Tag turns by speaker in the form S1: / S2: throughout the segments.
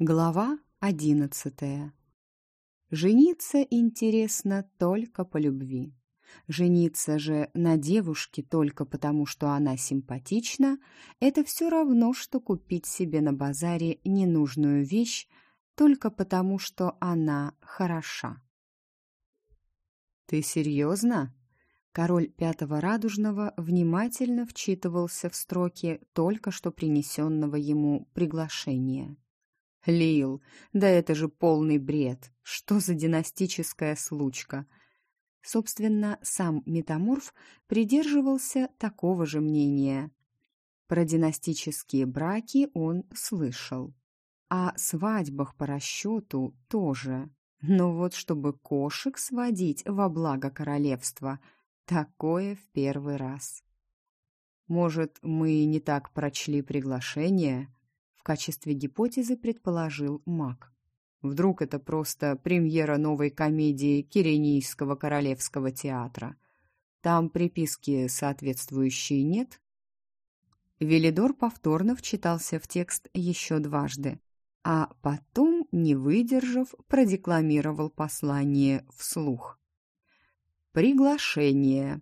S1: Глава одиннадцатая. Жениться интересно только по любви. Жениться же на девушке только потому, что она симпатична, это все равно, что купить себе на базаре ненужную вещь только потому, что она хороша. «Ты серьезно?» Король Пятого Радужного внимательно вчитывался в строки только что принесенного ему приглашения. Лил, да это же полный бред. Что за династическая случка? Собственно, сам метаморф придерживался такого же мнения. Про династические браки он слышал. О свадьбах по расчету тоже. Но вот чтобы кошек сводить во благо королевства, такое в первый раз. Может, мы не так прочли приглашение? Качестве гипотезы предположил Мак. Вдруг это просто премьера новой комедии Киренийского королевского театра. Там приписки соответствующие нет? Велидор повторно вчитался в текст еще дважды, а потом, не выдержав, продекламировал послание вслух. Приглашение.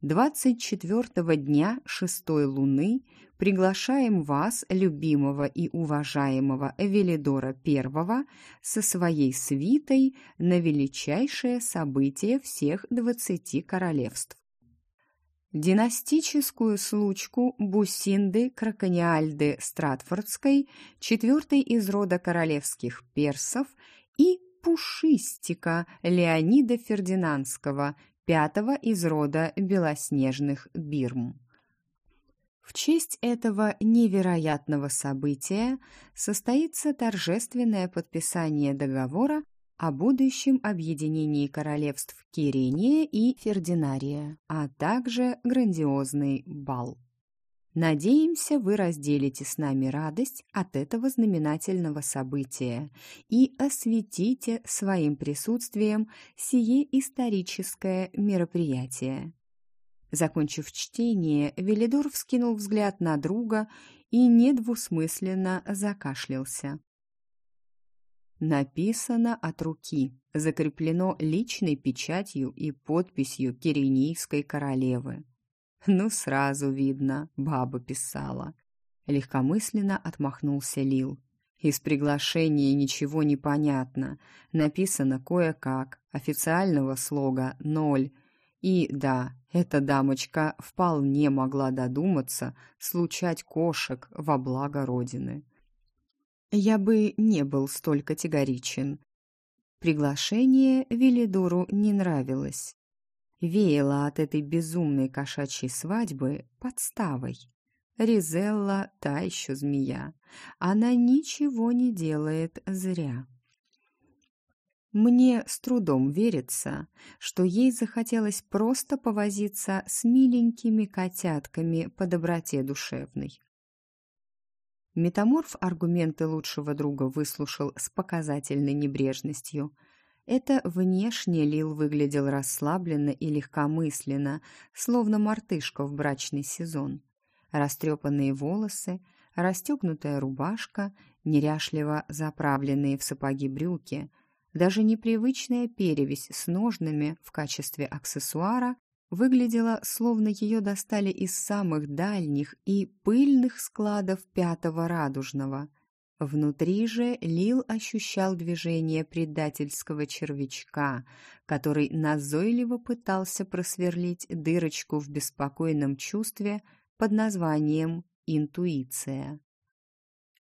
S1: 24 дня шестой луны приглашаем вас, любимого и уважаемого Велидора I, со своей свитой на величайшее событие всех двадцати королевств. Династическую случку Бусинды Кракониальды Стратфордской, четвертой из рода королевских персов, и Пушистика Леонида Фердинандского, пятого из рода белоснежных бирм. В честь этого невероятного события состоится торжественное подписание договора о будущем объединении королевств Кирения и Фердинария, а также грандиозный бал. Надеемся, вы разделите с нами радость от этого знаменательного события и осветите своим присутствием сие историческое мероприятие. Закончив чтение, Велидор вскинул взгляд на друга и недвусмысленно закашлялся. Написано от руки, закреплено личной печатью и подписью Киренийской королевы. Ну, сразу видно, баба писала. Легкомысленно отмахнулся Лил. Из приглашения ничего не понятно. Написано кое-как, официального слога ноль. И да, эта дамочка вполне могла додуматься случать кошек во благо Родины. Я бы не был столь категоричен. Приглашение Велидору не нравилось веяло от этой безумной кошачьей свадьбы подставой. Ризелла — та еще змея. Она ничего не делает зря. Мне с трудом верится, что ей захотелось просто повозиться с миленькими котятками по доброте душевной. Метаморф аргументы лучшего друга выслушал с показательной небрежностью — это внешне Лил выглядел расслабленно и легкомысленно, словно мартышка в брачный сезон. Растрепанные волосы, расстегнутая рубашка, неряшливо заправленные в сапоги брюки, даже непривычная перевязь с ножными в качестве аксессуара выглядела, словно ее достали из самых дальних и пыльных складов Пятого Радужного. Внутри же Лил ощущал движение предательского червячка, который назойливо пытался просверлить дырочку в беспокойном чувстве под названием «интуиция».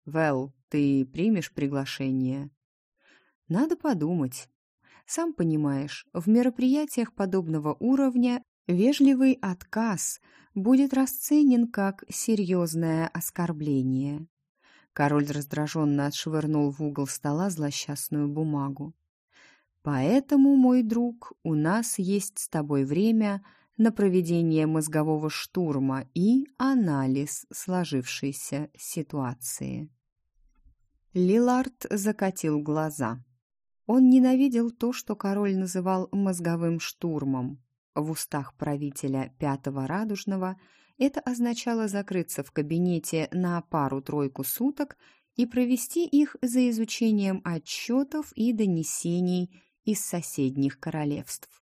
S1: «Вэл, ты примешь приглашение?» «Надо подумать. Сам понимаешь, в мероприятиях подобного уровня вежливый отказ будет расценен как серьезное оскорбление». Король раздраженно отшвырнул в угол стола злосчастную бумагу. «Поэтому, мой друг, у нас есть с тобой время на проведение мозгового штурма и анализ сложившейся ситуации». Лилард закатил глаза. Он ненавидел то, что король называл мозговым штурмом. В устах правителя Пятого Радужного – это означало закрыться в кабинете на пару-тройку суток и провести их за изучением отчетов и донесений из соседних королевств.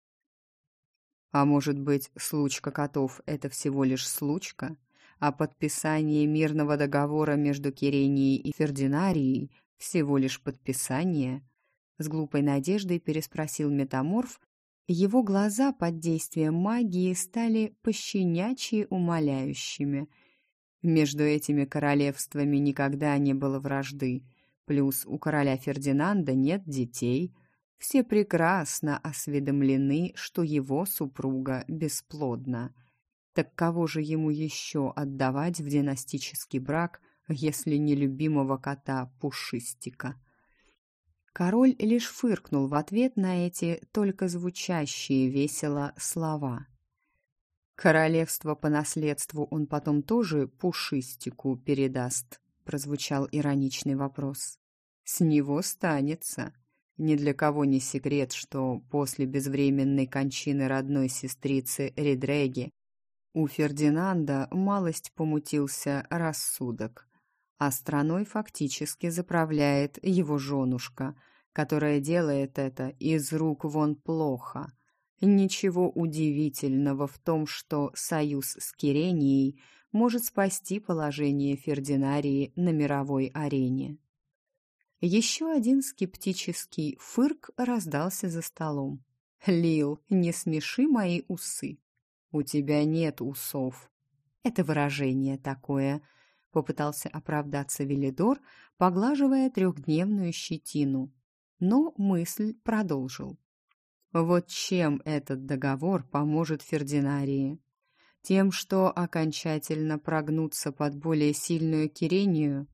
S1: А может быть, случка котов – это всего лишь случка, а подписание мирного договора между Киренией и Фердинарией – всего лишь подписание? С глупой надеждой переспросил метаморф, его глаза под действием магии стали пощенячьи умоляющими. Между этими королевствами никогда не было вражды, плюс у короля Фердинанда нет детей. Все прекрасно осведомлены, что его супруга бесплодна. Так кого же ему еще отдавать в династический брак, если не любимого кота Пушистика? Король лишь фыркнул в ответ на эти только звучащие весело слова. «Королевство по наследству он потом тоже Пушистику передаст», — прозвучал ироничный вопрос. «С него станется. Ни для кого не секрет, что после безвременной кончины родной сестрицы Редреги у Фердинанда малость помутился рассудок, а страной фактически заправляет его женушка, которая делает это из рук вон плохо. Ничего удивительного в том, что союз с Киренией может спасти положение Фердинарии на мировой арене. Еще один скептический фырк раздался за столом. «Лил, не смеши мои усы. У тебя нет усов». Это выражение такое – Попытался оправдаться Велидор, поглаживая трехдневную щетину. Но мысль продолжил. Вот чем этот договор поможет Фердинарии? Тем, что окончательно прогнуться под более сильную Кирению?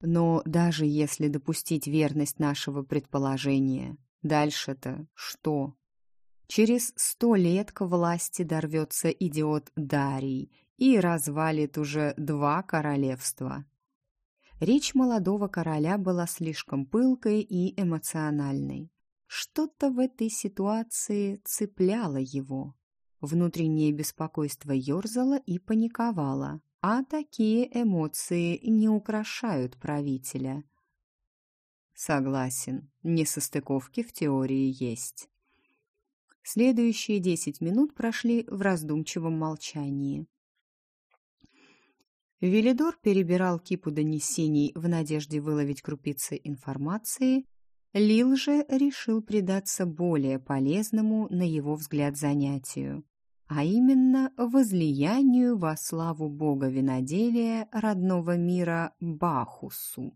S1: Но даже если допустить верность нашего предположения, дальше-то что? Через сто лет к власти дорвется идиот Дарий и развалит уже два королевства. Речь молодого короля была слишком пылкой и эмоциональной. Что-то в этой ситуации цепляло его. Внутреннее беспокойство ерзало и паниковало, а такие эмоции не украшают правителя. Согласен, несостыковки в теории есть. Следующие десять минут прошли в раздумчивом молчании. Велидор перебирал кипу донесений в надежде выловить крупицы информации. Лил же решил предаться более полезному, на его взгляд, занятию, а именно возлиянию во славу бога виноделия родного мира Бахусу.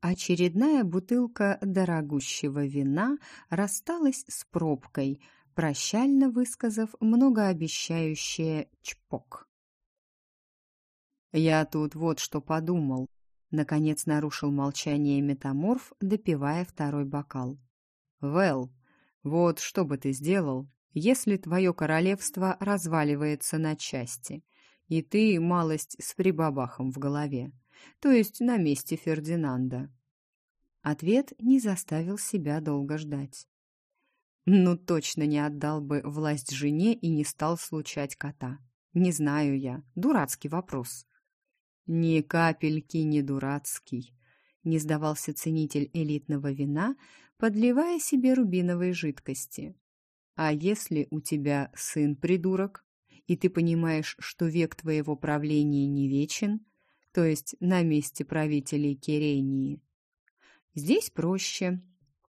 S1: Очередная бутылка дорогущего вина рассталась с пробкой, прощально высказав многообещающее «чпок». «Я тут вот что подумал», — наконец нарушил молчание метаморф, допивая второй бокал. «Вэл, вот что бы ты сделал, если твое королевство разваливается на части, и ты малость с прибабахом в голове, то есть на месте Фердинанда?» Ответ не заставил себя долго ждать. «Ну, точно не отдал бы власть жене и не стал случать кота. Не знаю я. Дурацкий вопрос. «Ни капельки не дурацкий», — не сдавался ценитель элитного вина, подливая себе рубиновой жидкости. «А если у тебя сын-придурок, и ты понимаешь, что век твоего правления не вечен, то есть на месте правителей Керении?» Здесь проще.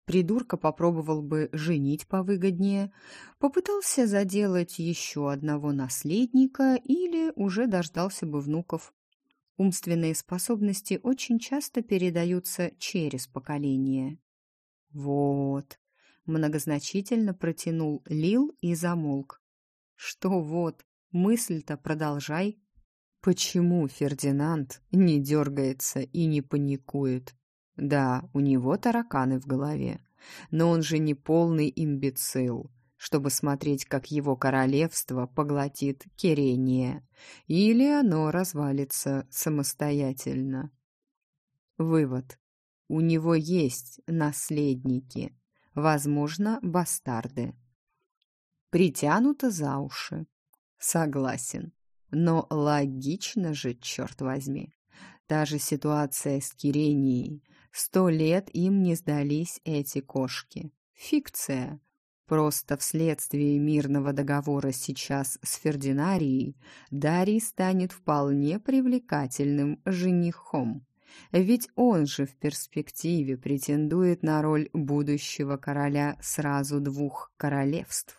S1: Придурка попробовал бы женить повыгоднее, попытался заделать еще одного наследника или уже дождался бы внуков. Умственные способности очень часто передаются через поколение. Вот, многозначительно протянул Лил и замолк. Что вот, мысль-то продолжай. Почему Фердинанд не дергается и не паникует? Да, у него тараканы в голове, но он же не полный имбецил чтобы смотреть, как его королевство поглотит Керения, или оно развалится самостоятельно. Вывод. У него есть наследники, возможно, бастарды. Притянуто за уши. Согласен. Но логично же, черт возьми. Та же ситуация с Киренией. Сто лет им не сдались эти кошки. Фикция. Просто вследствие мирного договора сейчас с Фердинарией Дарий станет вполне привлекательным женихом. Ведь он же в перспективе претендует на роль будущего короля сразу двух королевств.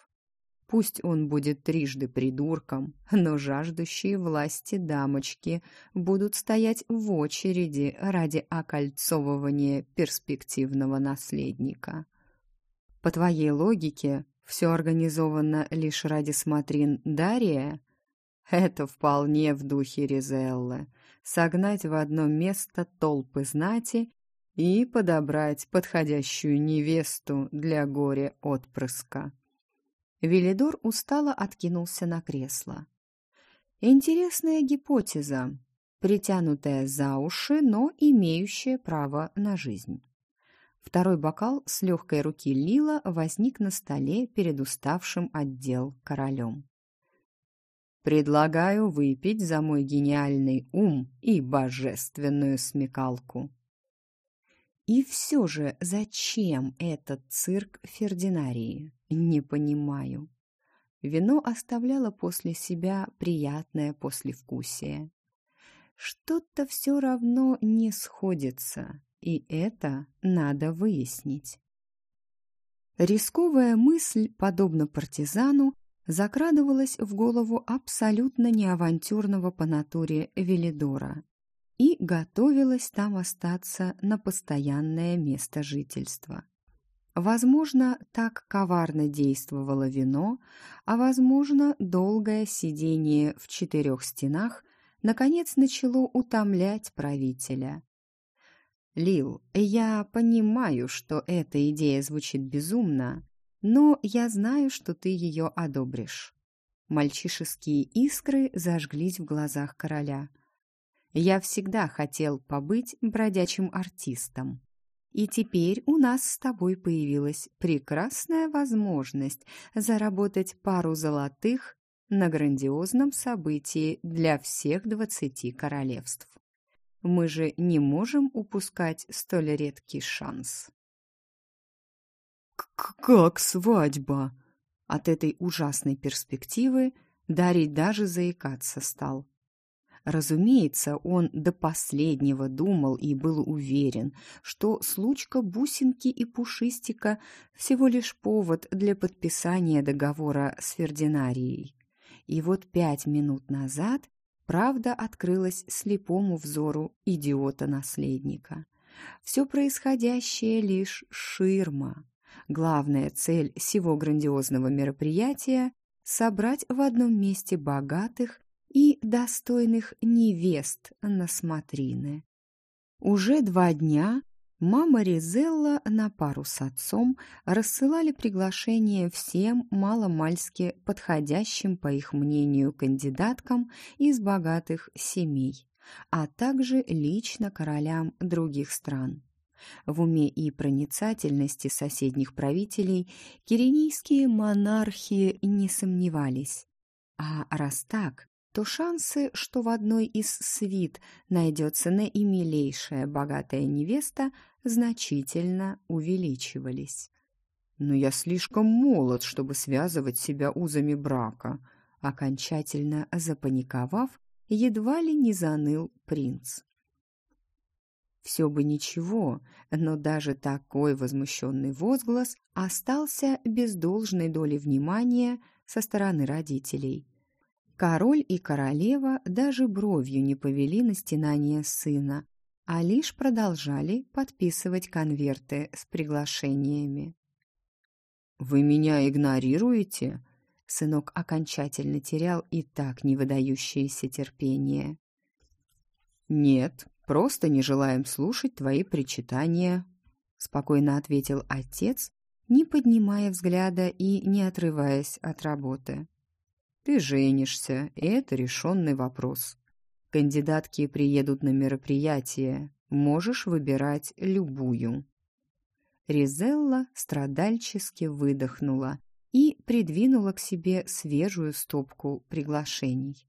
S1: Пусть он будет трижды придурком, но жаждущие власти дамочки будут стоять в очереди ради окольцовывания перспективного наследника. По твоей логике, все организовано лишь ради смотрин Дария? Это вполне в духе Ризеллы. Согнать в одно место толпы знати и подобрать подходящую невесту для горя-отпрыска. Велидор устало откинулся на кресло. Интересная гипотеза, притянутая за уши, но имеющая право на жизнь. Второй бокал с легкой руки Лила возник на столе перед уставшим отдел королем. «Предлагаю выпить за мой гениальный ум и божественную смекалку». И все же зачем этот цирк Фердинарии? Не понимаю. Вино оставляло после себя приятное послевкусие. Что-то все равно не сходится, и это надо выяснить. Рисковая мысль, подобно партизану, закрадывалась в голову абсолютно неавантюрного по натуре Велидора и готовилась там остаться на постоянное место жительства. Возможно, так коварно действовало вино, а, возможно, долгое сидение в четырех стенах наконец начало утомлять правителя. «Лил, я понимаю, что эта идея звучит безумно, но я знаю, что ты ее одобришь». Мальчишеские искры зажглись в глазах короля – я всегда хотел побыть бродячим артистом. И теперь у нас с тобой появилась прекрасная возможность заработать пару золотых на грандиозном событии для всех двадцати королевств. Мы же не можем упускать столь редкий шанс.
S2: «Как свадьба?»
S1: От этой ужасной перспективы Дарий даже заикаться стал. Разумеется, он до последнего думал и был уверен, что случка бусинки и пушистика всего лишь повод для подписания договора с Фердинарией. И вот пять минут назад правда открылась слепому взору идиота-наследника. Все происходящее лишь ширма. Главная цель всего грандиозного мероприятия — собрать в одном месте богатых и достойных невест на смотрины. Уже два дня мама Ризелла на пару с отцом рассылали приглашения всем маломальски подходящим, по их мнению, кандидаткам из богатых семей, а также лично королям других стран. В уме и проницательности соседних правителей киренийские монархи не сомневались. А раз так, то шансы, что в одной из свит найдется наимилейшая богатая невеста, значительно увеличивались.
S2: «Но я слишком молод, чтобы связывать себя узами брака»,
S1: окончательно запаниковав, едва ли не заныл принц. Все бы ничего, но даже такой возмущенный возглас остался без должной доли внимания со стороны родителей – Король и королева даже бровью не повели на стенание сына, а лишь продолжали подписывать конверты с приглашениями.
S2: «Вы меня игнорируете?»
S1: Сынок окончательно терял и так невыдающееся терпение.
S2: «Нет, просто не желаем слушать твои причитания», — спокойно ответил отец, не поднимая взгляда и не отрываясь от работы. Ты женишься, и это решенный вопрос. Кандидатки приедут на мероприятие, можешь выбирать любую.
S1: Ризелла страдальчески выдохнула и придвинула к себе свежую стопку приглашений.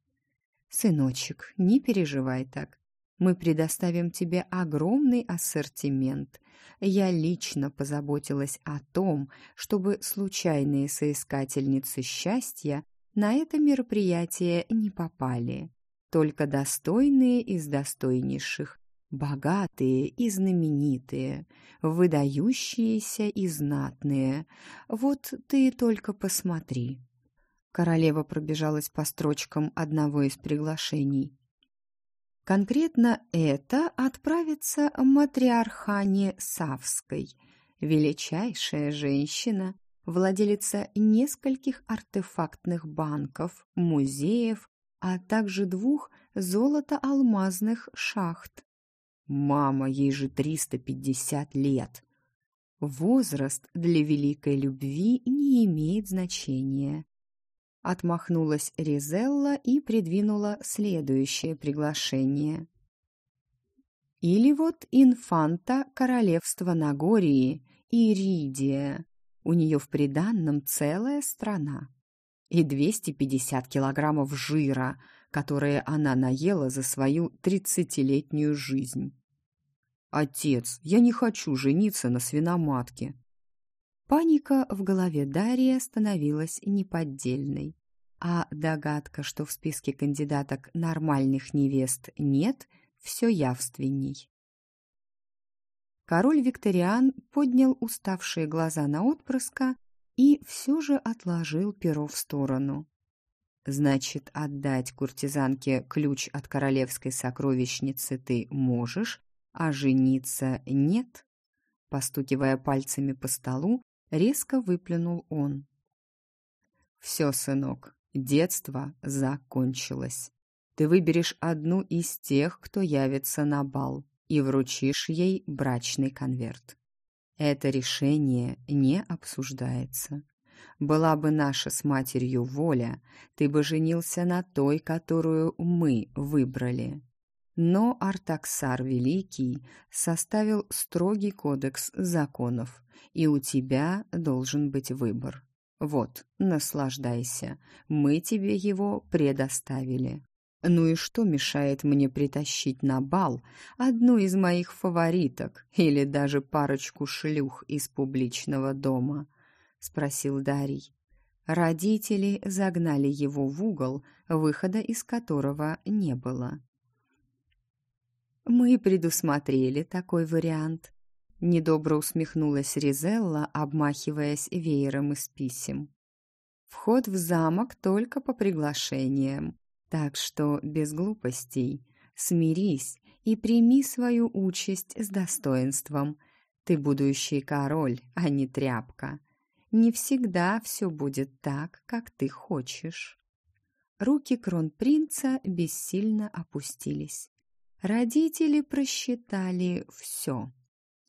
S1: «Сыночек, не переживай так. Мы предоставим тебе огромный ассортимент. Я лично позаботилась о том, чтобы случайные соискательницы счастья на это мероприятие не попали. Только достойные из достойнейших, богатые и знаменитые, выдающиеся и знатные. Вот ты только посмотри. Королева пробежалась по строчкам одного из приглашений. Конкретно это отправится матриархане Савской, величайшая женщина, владелица нескольких артефактных банков, музеев, а также двух золото-алмазных шахт. Мама, ей же 350 лет. Возраст для великой любви не имеет значения. Отмахнулась Ризелла и придвинула следующее приглашение. Или вот инфанта королевства Нагории, Иридия. У нее в приданном целая страна. И 250 килограммов жира – которые она наела за свою тридцатилетнюю жизнь. «Отец, я не хочу жениться на свиноматке». Паника в голове Дарьи становилась неподдельной, а догадка, что в списке кандидаток нормальных невест нет, все явственней. Король Викториан поднял уставшие глаза на отпрыска и все же отложил перо в сторону. Значит, отдать куртизанке ключ от королевской сокровищницы ты можешь, а жениться нет? Постукивая пальцами по столу, резко выплюнул он. Все, сынок, детство закончилось. Ты выберешь одну из тех, кто явится на бал, и вручишь ей брачный конверт. Это решение не обсуждается. Была бы наша с матерью воля, ты бы женился на той, которую мы выбрали. Но Артаксар Великий составил строгий кодекс законов, и у тебя должен быть выбор. Вот, наслаждайся, мы тебе его предоставили. Ну и что мешает мне притащить на бал одну из моих фавориток или даже парочку шлюх из публичного дома? — спросил Дарий. Родители загнали его в угол, выхода из которого не было. «Мы предусмотрели такой вариант», — недобро усмехнулась Ризелла, обмахиваясь веером из писем. «Вход в замок только по приглашениям, так что без глупостей. Смирись и прими свою участь с достоинством. Ты будущий король, а не тряпка не всегда все будет так, как ты хочешь. Руки кронпринца бессильно опустились. Родители просчитали все.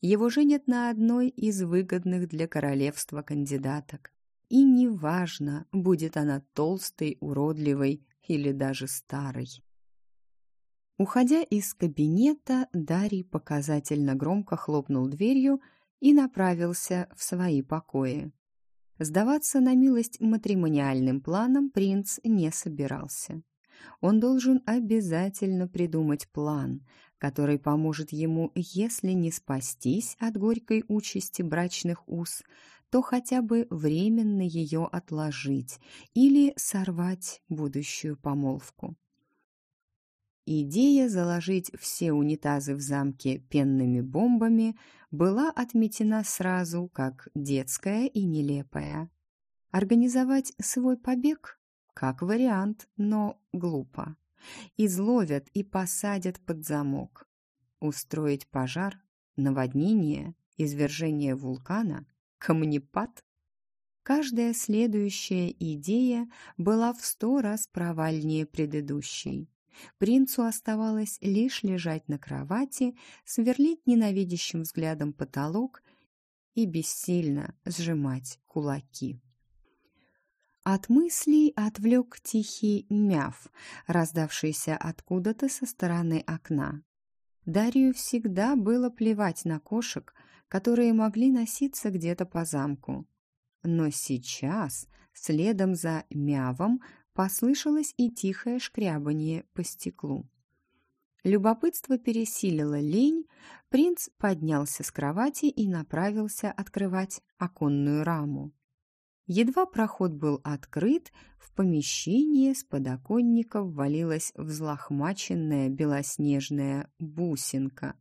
S1: Его женят на одной из выгодных для королевства кандидаток. И неважно, будет она толстой, уродливой или даже старой. Уходя из кабинета, Дарий показательно громко хлопнул дверью и направился в свои покои. Сдаваться на милость матримониальным планам принц не собирался. Он должен обязательно придумать план, который поможет ему, если не спастись от горькой участи брачных уз, то хотя бы временно ее отложить или сорвать будущую помолвку. Идея заложить все унитазы в замке пенными бомбами была отметена сразу как детская и нелепая. Организовать свой побег как вариант, но глупо. Изловят и посадят под замок. Устроить пожар, наводнение, извержение вулкана, камнепад Каждая следующая идея была в сто раз провальнее предыдущей. Принцу оставалось лишь лежать на кровати, сверлить ненавидящим взглядом потолок и бессильно сжимать кулаки. От мыслей отвлек тихий мяв, раздавшийся откуда-то со стороны окна. Дарью всегда было плевать на кошек, которые могли носиться где-то по замку. Но сейчас, следом за мявом, послышалось и тихое шкрябанье по стеклу. Любопытство пересилило лень, принц поднялся с кровати и направился открывать оконную раму. Едва проход был открыт, в помещение с подоконника ввалилась взлохмаченная белоснежная бусинка.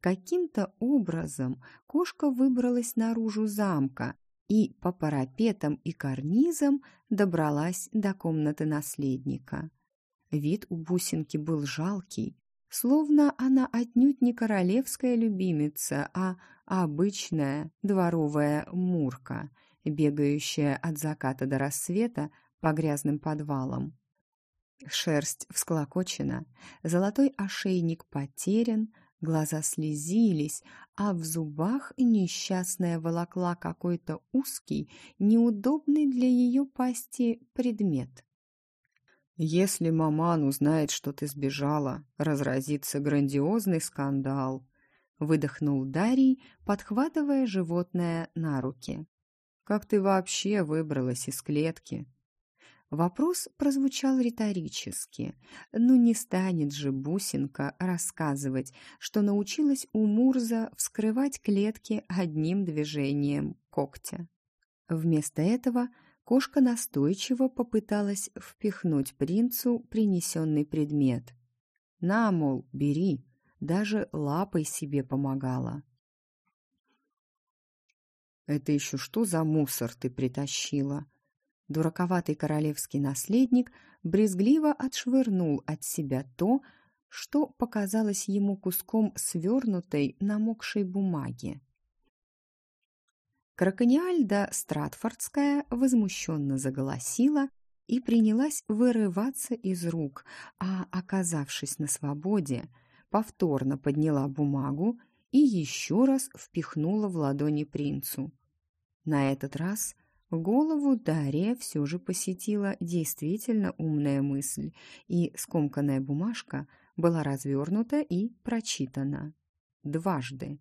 S1: Каким-то образом кошка выбралась наружу замка и по парапетам и карнизам добралась до комнаты наследника. Вид у бусинки был жалкий, словно она отнюдь не королевская любимица, а обычная дворовая мурка, бегающая от заката до рассвета по грязным подвалам. Шерсть всклокочена, золотой ошейник потерян, глаза слезились, а в зубах несчастная волокла какой-то узкий, неудобный для ее пасти предмет.
S2: Если маман узнает, что ты сбежала, разразится грандиозный скандал. Выдохнул Дарий, подхватывая животное на руки. Как ты вообще выбралась из клетки? Вопрос прозвучал риторически. но не станет же бусинка рассказывать, что научилась у Мурза вскрывать клетки одним движением когтя. Вместо этого Кошка настойчиво попыталась впихнуть принцу принесенный предмет. «На, мол, бери!» Даже лапой себе помогала. «Это еще что за мусор ты притащила?» Дураковатый королевский наследник брезгливо отшвырнул от себя то, что показалось ему куском свернутой, намокшей бумаги. Кракониальда Стратфордская возмущенно заголосила и принялась вырываться из рук, а, оказавшись на свободе, повторно подняла бумагу и еще раз впихнула в ладони принцу. На этот раз голову Дарья все же посетила действительно умная мысль, и скомканная бумажка была развернута и прочитана. Дважды.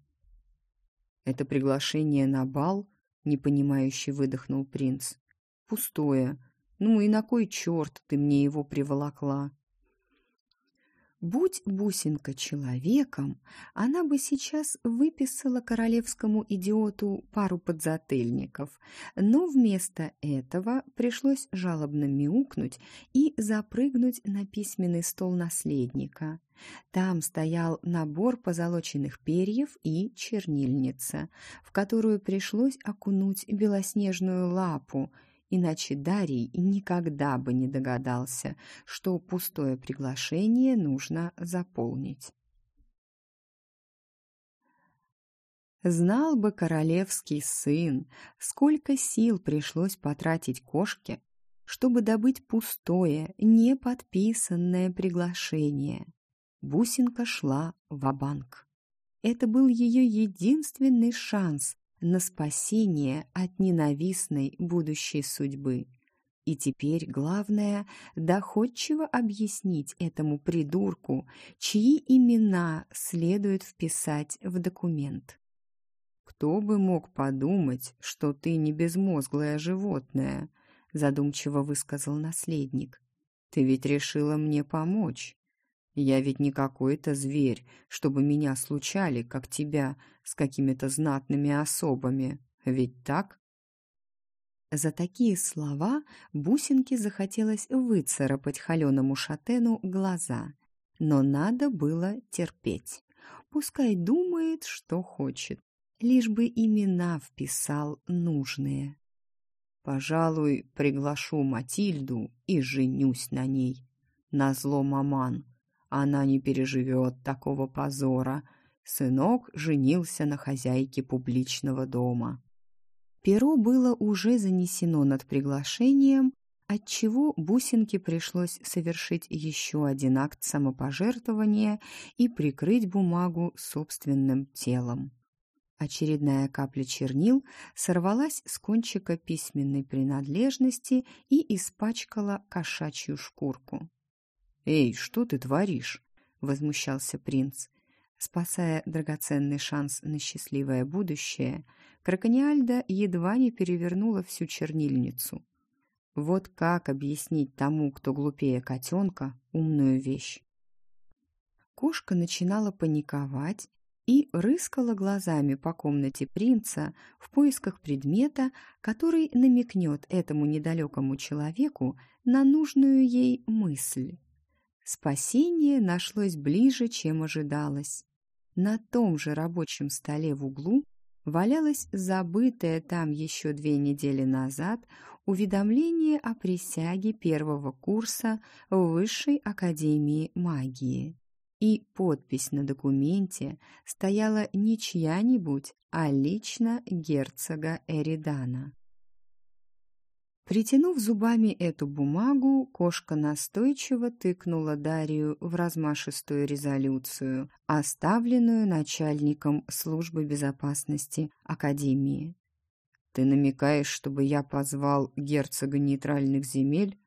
S2: «Это приглашение на бал?» — непонимающе выдохнул принц. «Пустое. Ну и на кой черт ты мне его приволокла?» Будь бусинка человеком, она бы сейчас выписала королевскому идиоту пару подзатыльников, но вместо этого пришлось жалобно мяукнуть и запрыгнуть на письменный стол наследника. Там стоял набор позолоченных перьев и чернильница, в которую пришлось окунуть белоснежную лапу – иначе Дарий никогда бы не догадался, что пустое приглашение нужно заполнить. Знал бы королевский сын, сколько сил пришлось потратить кошке, чтобы добыть пустое, неподписанное приглашение. Бусинка шла в банк Это был ее единственный шанс на спасение от ненавистной будущей судьбы. И теперь главное – доходчиво объяснить этому придурку, чьи имена следует вписать в документ. «Кто бы мог подумать, что ты не безмозглое животное?» – задумчиво высказал наследник. «Ты ведь решила мне помочь». Я ведь не какой-то зверь, чтобы меня случали, как тебя, с какими-то знатными особами. Ведь так? За такие слова бусинке захотелось выцарапать холеному шатену глаза. Но надо было терпеть. Пускай думает, что хочет. Лишь бы имена вписал нужные. Пожалуй, приглашу Матильду и женюсь на ней. Назло маман. Она не переживет такого позора. Сынок женился на хозяйке публичного дома. Перо было уже занесено над приглашением, отчего бусинке пришлось совершить еще один акт самопожертвования и прикрыть бумагу собственным телом. Очередная капля чернил сорвалась с кончика письменной принадлежности и испачкала кошачью шкурку. «Эй, что ты творишь?» — возмущался принц. Спасая драгоценный шанс на счастливое будущее, Кракониальда едва не перевернула всю чернильницу. Вот как объяснить тому, кто глупее котенка, умную вещь?
S1: Кошка начинала паниковать и рыскала глазами по комнате принца в поисках предмета, который намекнет этому недалекому человеку на нужную ей мысль. Спасение нашлось ближе, чем ожидалось. На том же рабочем столе в углу валялось забытое там еще две недели назад уведомление о присяге первого курса в Высшей Академии Магии и подпись на документе стояла не чья-нибудь, а лично герцога Эридана. Притянув зубами эту бумагу, кошка настойчиво тыкнула Дарью в размашистую резолюцию, оставленную начальником службы безопасности Академии. «Ты намекаешь, чтобы я позвал герцога нейтральных земель?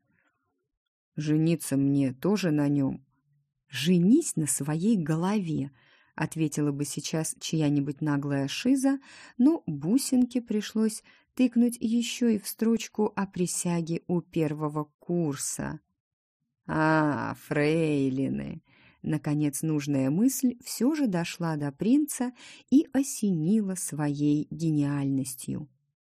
S1: Жениться мне тоже на нем?» «Женись на своей голове», — ответила бы сейчас чья-нибудь наглая шиза, но бусинке пришлось тыкнуть еще и в строчку о присяге у первого курса. «А, фрейлины!» Наконец нужная мысль все же дошла до принца и осенила своей гениальностью.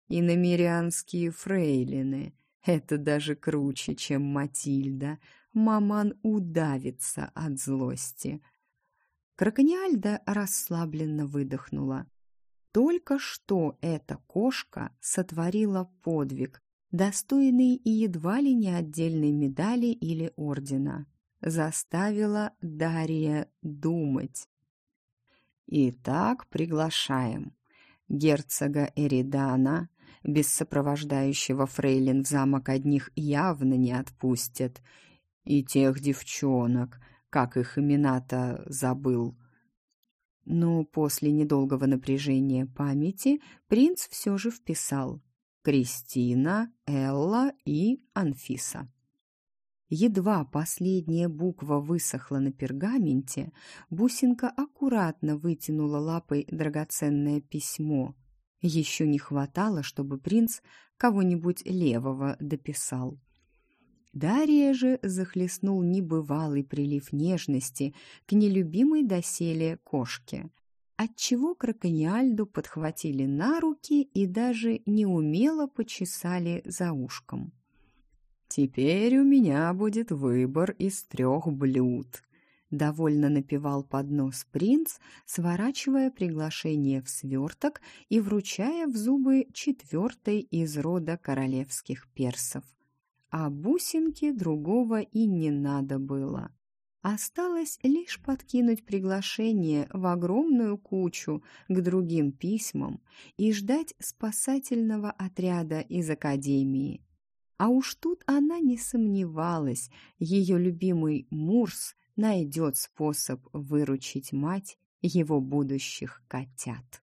S1: «Иномерианские фрейлины — это даже круче, чем Матильда», маман удавится от злости. Кракониальда расслабленно выдохнула. Только что эта кошка сотворила подвиг, достойный и едва ли не отдельной медали или ордена. Заставила Дарья думать. Итак, приглашаем. Герцога Эридана, без сопровождающего фрейлин в замок одних явно не отпустят, и тех девчонок, как их имена-то забыл. Но после недолгого напряжения памяти принц все же вписал Кристина, Элла и Анфиса. Едва последняя буква высохла на пергаменте, бусинка аккуратно вытянула лапой драгоценное письмо. Еще не хватало, чтобы принц кого-нибудь левого дописал. Дарья же захлестнул небывалый прилив нежности к нелюбимой доселе кошке, отчего кракониальду подхватили на руки и даже неумело почесали за ушком. «Теперь у меня будет выбор из трех блюд», — довольно напевал под нос принц, сворачивая приглашение в сверток и вручая в зубы четвертой из рода королевских персов а бусинки другого и не надо было. Осталось лишь подкинуть приглашение в огромную кучу к другим письмам и ждать спасательного отряда из академии. А уж тут она не сомневалась, ее любимый Мурс найдет способ выручить мать его будущих котят.